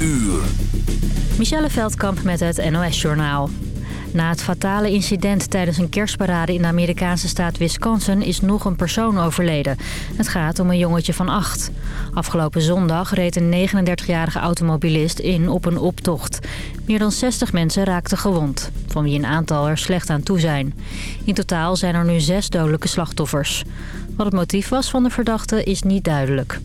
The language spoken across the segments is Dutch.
uur. Michelle Veldkamp met het NOS-journaal. Na het fatale incident tijdens een kerstparade in de Amerikaanse staat Wisconsin is nog een persoon overleden. Het gaat om een jongetje van acht. Afgelopen zondag reed een 39-jarige automobilist in op een optocht. Meer dan 60 mensen raakten gewond, van wie een aantal er slecht aan toe zijn. In totaal zijn er nu zes dodelijke slachtoffers. Wat het motief was van de verdachte is niet duidelijk.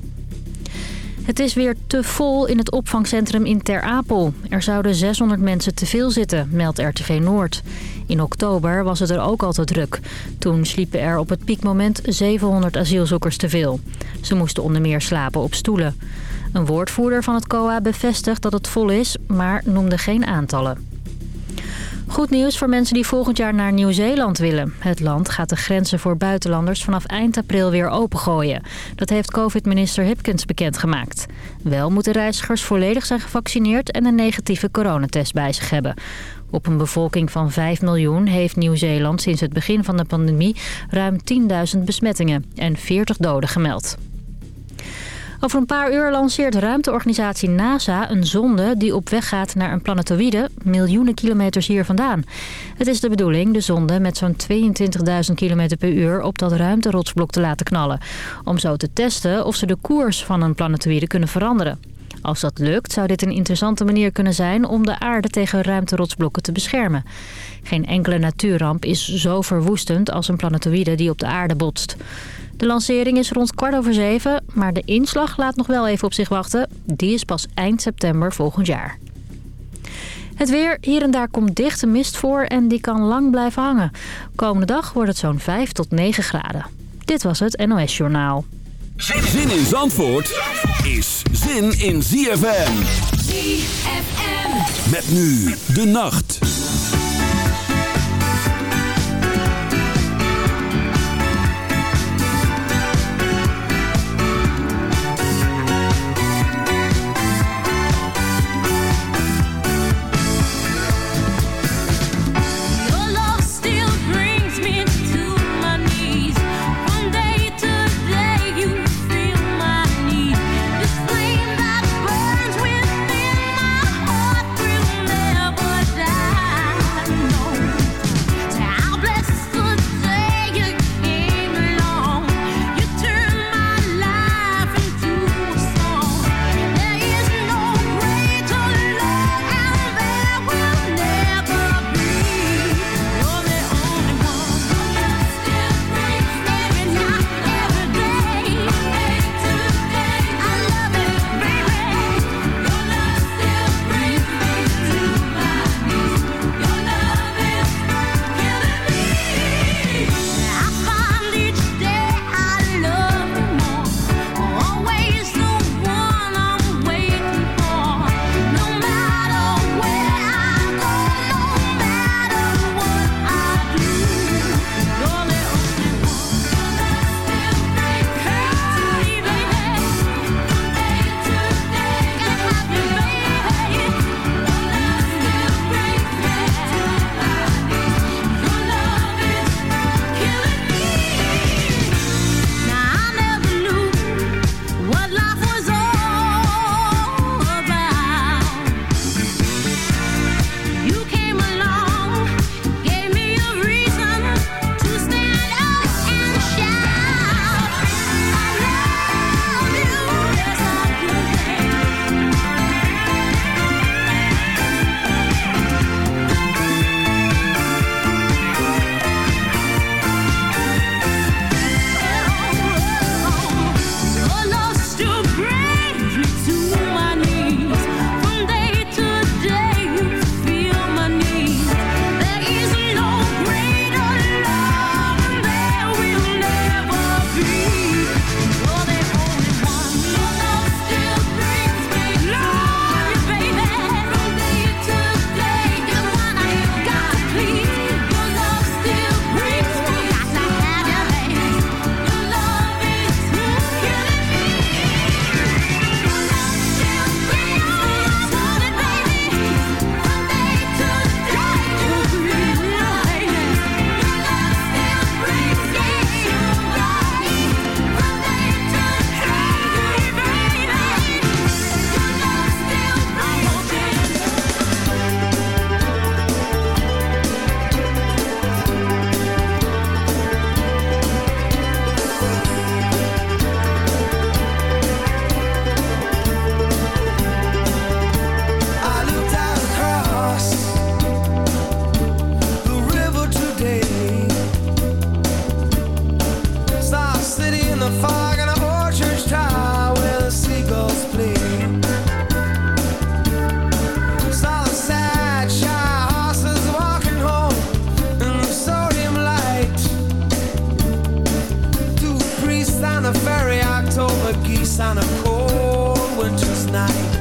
Het is weer te vol in het opvangcentrum in Ter Apel. Er zouden 600 mensen te veel zitten, meldt RTV Noord. In oktober was het er ook al te druk. Toen sliepen er op het piekmoment 700 asielzoekers te veel. Ze moesten onder meer slapen op stoelen. Een woordvoerder van het COA bevestigt dat het vol is, maar noemde geen aantallen. Goed nieuws voor mensen die volgend jaar naar Nieuw-Zeeland willen. Het land gaat de grenzen voor buitenlanders vanaf eind april weer opengooien. Dat heeft covid-minister Hipkins bekendgemaakt. Wel moeten reizigers volledig zijn gevaccineerd en een negatieve coronatest bij zich hebben. Op een bevolking van 5 miljoen heeft Nieuw-Zeeland sinds het begin van de pandemie ruim 10.000 besmettingen en 40 doden gemeld. Over een paar uur lanceert ruimteorganisatie NASA een zonde die op weg gaat naar een planetoïde miljoenen kilometers hier vandaan. Het is de bedoeling de zonde met zo'n 22.000 km per uur op dat ruimterotsblok te laten knallen. Om zo te testen of ze de koers van een planetoïde kunnen veranderen. Als dat lukt zou dit een interessante manier kunnen zijn om de aarde tegen ruimterotsblokken te beschermen. Geen enkele natuurramp is zo verwoestend als een planetoïde die op de aarde botst. De lancering is rond kwart over zeven, maar de inslag laat nog wel even op zich wachten. Die is pas eind september volgend jaar. Het weer, hier en daar komt dichte mist voor en die kan lang blijven hangen. Komende dag wordt het zo'n 5 tot 9 graden. Dit was het NOS Journaal. Zin in Zandvoort is zin in ZFM. ZFM. Met nu de nacht. and a ferry October geese on a cold winter's night.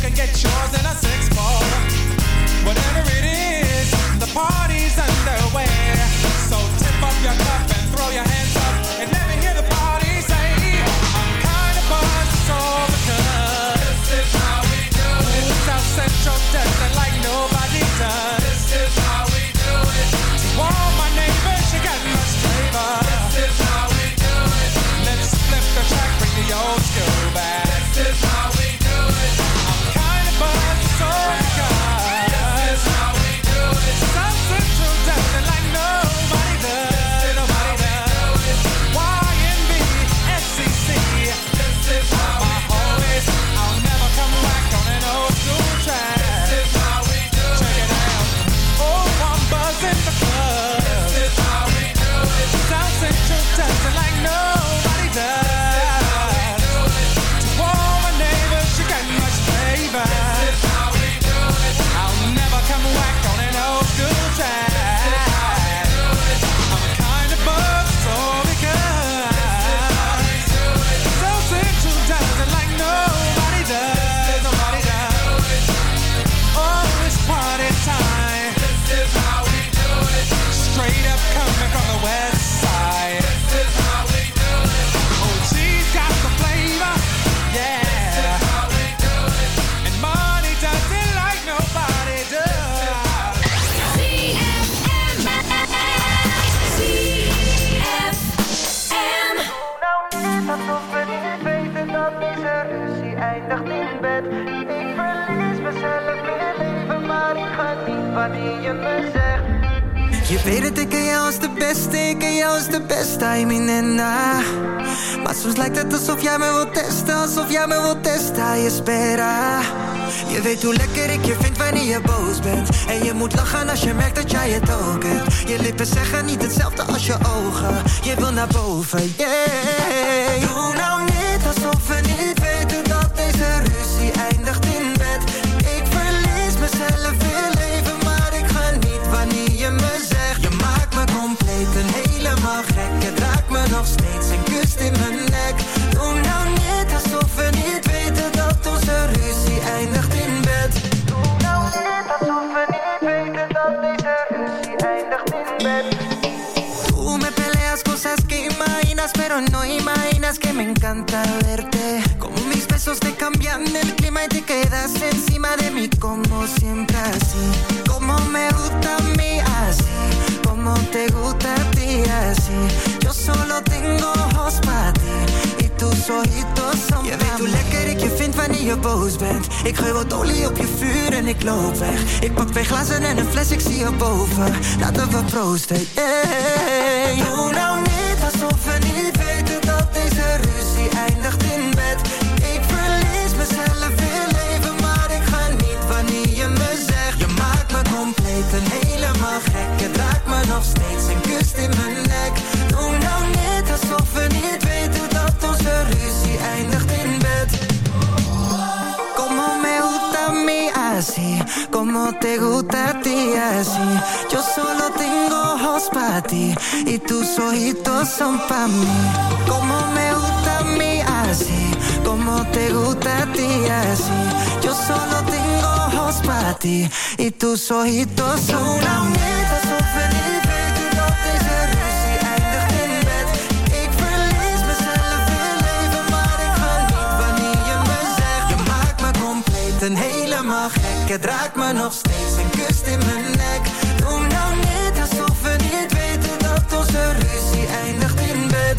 can get yours in a six ball. Whatever it is, the party's underway. Je ogen. Je wil naar boven, yeah. Doe nou niet alsof we niet weten dat deze ruzie eindigt in bed. Ik verlies mezelf in leven, maar ik ga niet wanneer je me zegt. Je maakt me compleet en helemaal gek. Je raakt me nog steeds en kust in mijn encanta verte. Como mis besos te cambian el clima y te quedas encima de mí, como siempre así. Como me gusta a mí así, como te gusta a ti así. Yo solo tengo ojos para ti. y tus ojitos son Je weet hoe lekker ik je vind wanneer je boos bent Ik gooi wat olie op je vuur en ik loop weg Ik pak twee glazen en een fles, ik zie je boven Laten we proosten, yeah Doe nou niet alsof helemaal gek Je raakt me nog steeds en kust in mijn nek. Doe nou niet alsof we niet weten dat onze ruzie eindigt in bed. Como me gusta mí así Como te gusta ti así Yo solo tengo ojos para ti Y tus ojitos son pa' mí. Como me gusta mí así Como te gusta a ti así. Yo solo tengo ojos para ti Y tus ojitos son pa' mí alsof we niet weten dat deze ruzie eindigt in bed Ik verlies mezelf in leven, maar ik ga niet wanneer je me zegt Je maakt me compleet en helemaal gek Het raakt me nog steeds en kust in mijn nek Doe nou niet alsof we niet weten dat onze ruzie eindigt in bed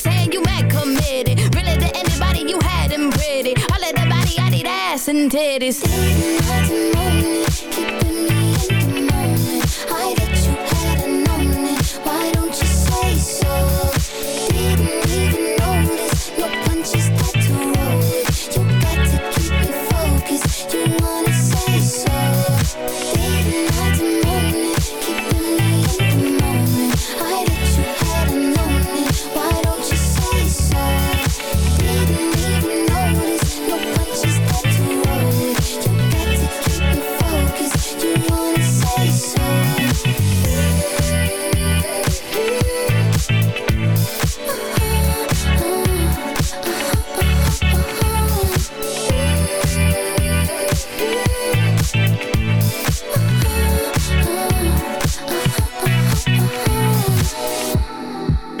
and titties.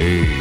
Hey.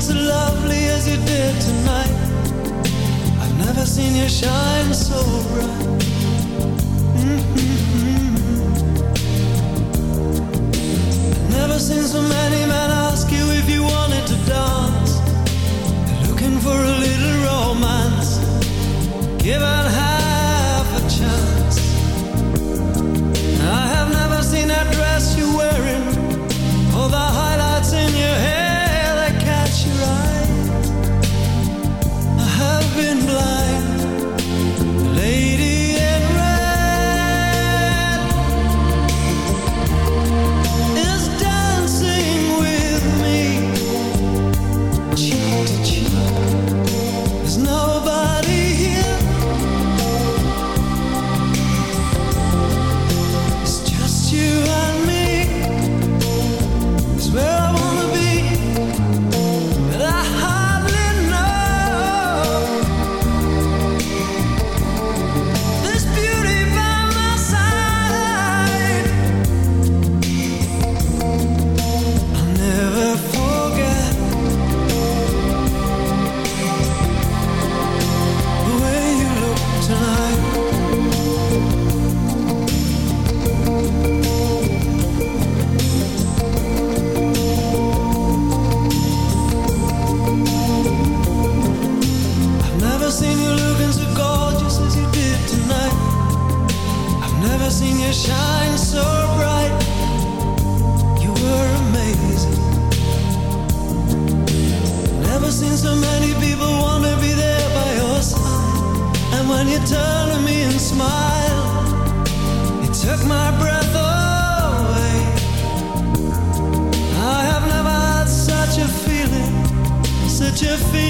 shine so lovely as you did tonight. I've never seen you shine so bright. I've never seen so many men ask you if you wanted to dance. They're looking for a little romance. Give out high to feel